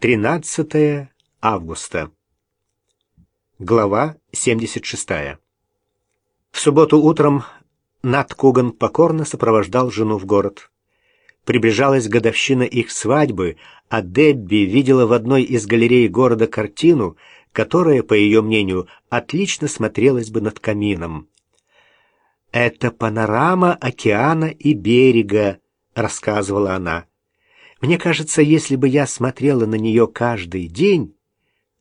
13 августа. Глава 76. В субботу утром Нат Куган покорно сопровождал жену в город. Приближалась годовщина их свадьбы, а Дебби видела в одной из галерей города картину, которая, по ее мнению, отлично смотрелась бы над камином. «Это панорама океана и берега», — рассказывала она. «Мне кажется, если бы я смотрела на нее каждый день,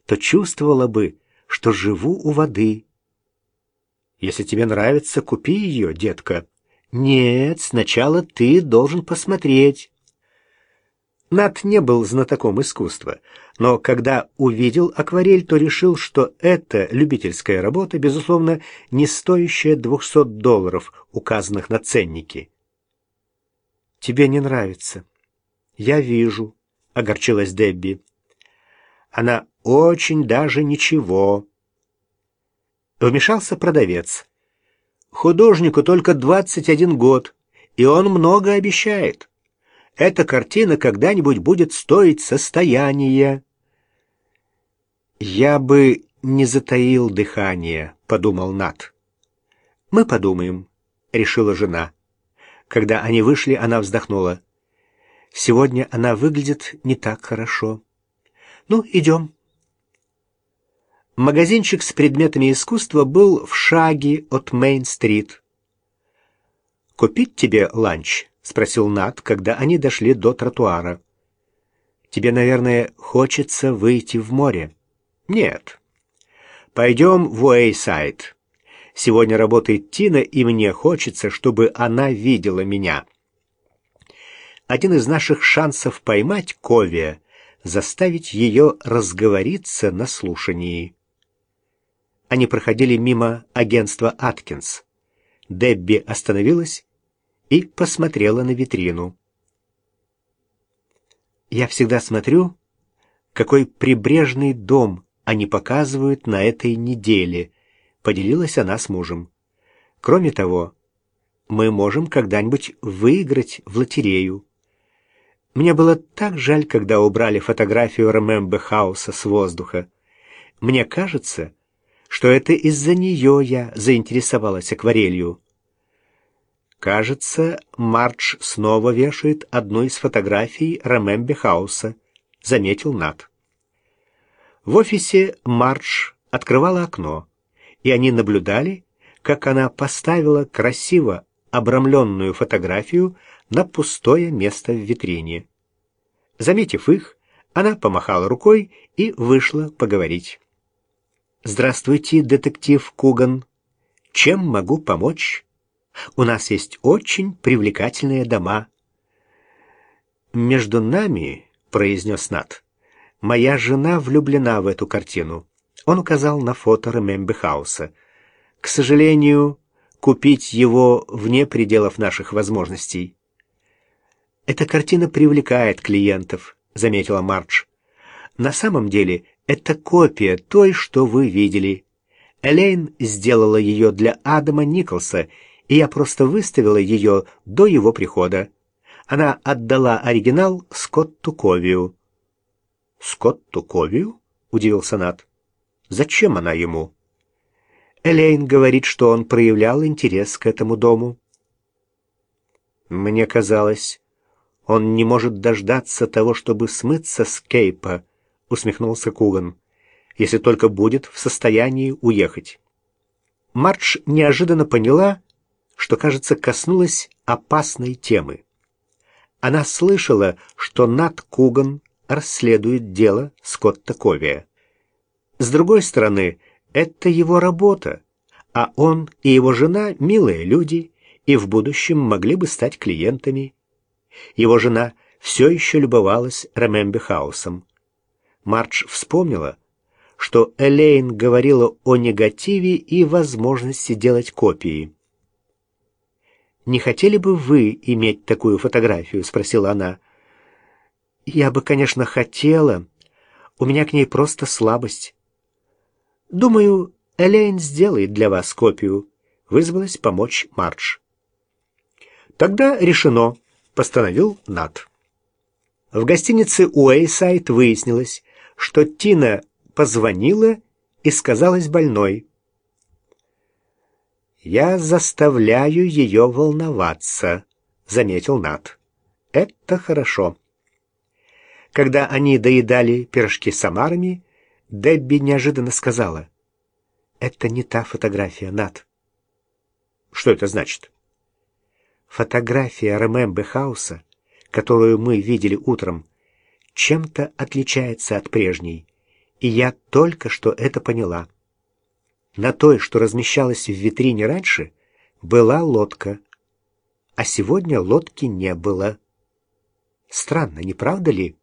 то чувствовала бы, что живу у воды». «Если тебе нравится, купи ее, детка». «Нет, сначала ты должен посмотреть». Нат не был знатоком искусства, но когда увидел акварель, то решил, что это любительская работа, безусловно, не стоящая 200 долларов, указанных на ценнике. «Тебе не нравится». «Я вижу», — огорчилась Дебби. «Она очень даже ничего». Вмешался продавец. «Художнику только 21 год, и он много обещает» эта картина когда-нибудь будет стоить состояние. Я бы не затаил дыхание, подумал Нат. Мы подумаем, решила жена. Когда они вышли, она вздохнула. Сегодня она выглядит не так хорошо. Ну, идем. Магазинчик с предметами искусства был в шаге от Мейн-стрит. «Купить тебе ланч?» — спросил Нат, когда они дошли до тротуара. «Тебе, наверное, хочется выйти в море?» «Нет. Пойдем в Уэйсайд. Сегодня работает Тина, и мне хочется, чтобы она видела меня». Один из наших шансов поймать Ковия — заставить ее разговориться на слушании. Они проходили мимо агентства «Аткинс». Дебби остановилась и посмотрела на витрину. «Я всегда смотрю, какой прибрежный дом они показывают на этой неделе», — поделилась она с мужем. «Кроме того, мы можем когда-нибудь выиграть в лотерею». Мне было так жаль, когда убрали фотографию Ремембе Хауса с воздуха. Мне кажется, что это из-за нее я заинтересовалась акварелью. Кажется, Мардж снова вешает одну из фотографий Ромембе Хауса, заметил Нат. В офисе Мардж открывала окно, и они наблюдали, как она поставила красиво обрамленную фотографию на пустое место в витрине. Заметив их, она помахала рукой и вышла поговорить. «Здравствуйте, детектив Куган. Чем могу помочь?» У нас есть очень привлекательные дома. Между нами, произнес Нат, моя жена влюблена в эту картину. Он указал на фото Ремембе Хауса. К сожалению, купить его вне пределов наших возможностей. Эта картина привлекает клиентов, заметила Мардж. На самом деле, это копия той, что вы видели. Элейн сделала ее для Адама Николса и я просто выставила ее до его прихода. Она отдала оригинал Скотту Ковию. «Скотту Ковию?» — удивился Нат. «Зачем она ему?» Элейн говорит, что он проявлял интерес к этому дому. Мне казалось, он не может дождаться того, чтобы смыться с Кейпа, усмехнулся Куган, если только будет в состоянии уехать. Мардж неожиданно поняла, что, кажется, коснулась опасной темы. Она слышала, что Нат Куган расследует дело Скотта Ковия. С другой стороны, это его работа, а он и его жена — милые люди и в будущем могли бы стать клиентами. Его жена все еще любовалась Ремембе Хаусом. Мардж вспомнила, что Элейн говорила о негативе и возможности делать копии. «Не хотели бы вы иметь такую фотографию?» — спросила она. «Я бы, конечно, хотела. У меня к ней просто слабость». «Думаю, Элейн сделает для вас копию», — вызвалась помочь Мардж. «Тогда решено», — постановил Нат. В гостинице Уэйсайд выяснилось, что Тина позвонила и сказалась больной. «Я заставляю ее волноваться», — заметил Нат. «Это хорошо». Когда они доедали пирожки с омарами, Дебби неожиданно сказала. «Это не та фотография, Нат». «Что это значит?» «Фотография Ремембе Хауса которую мы видели утром, чем-то отличается от прежней, и я только что это поняла. На той, что размещалась в витрине раньше, была лодка, а сегодня лодки не было. Странно, не правда ли?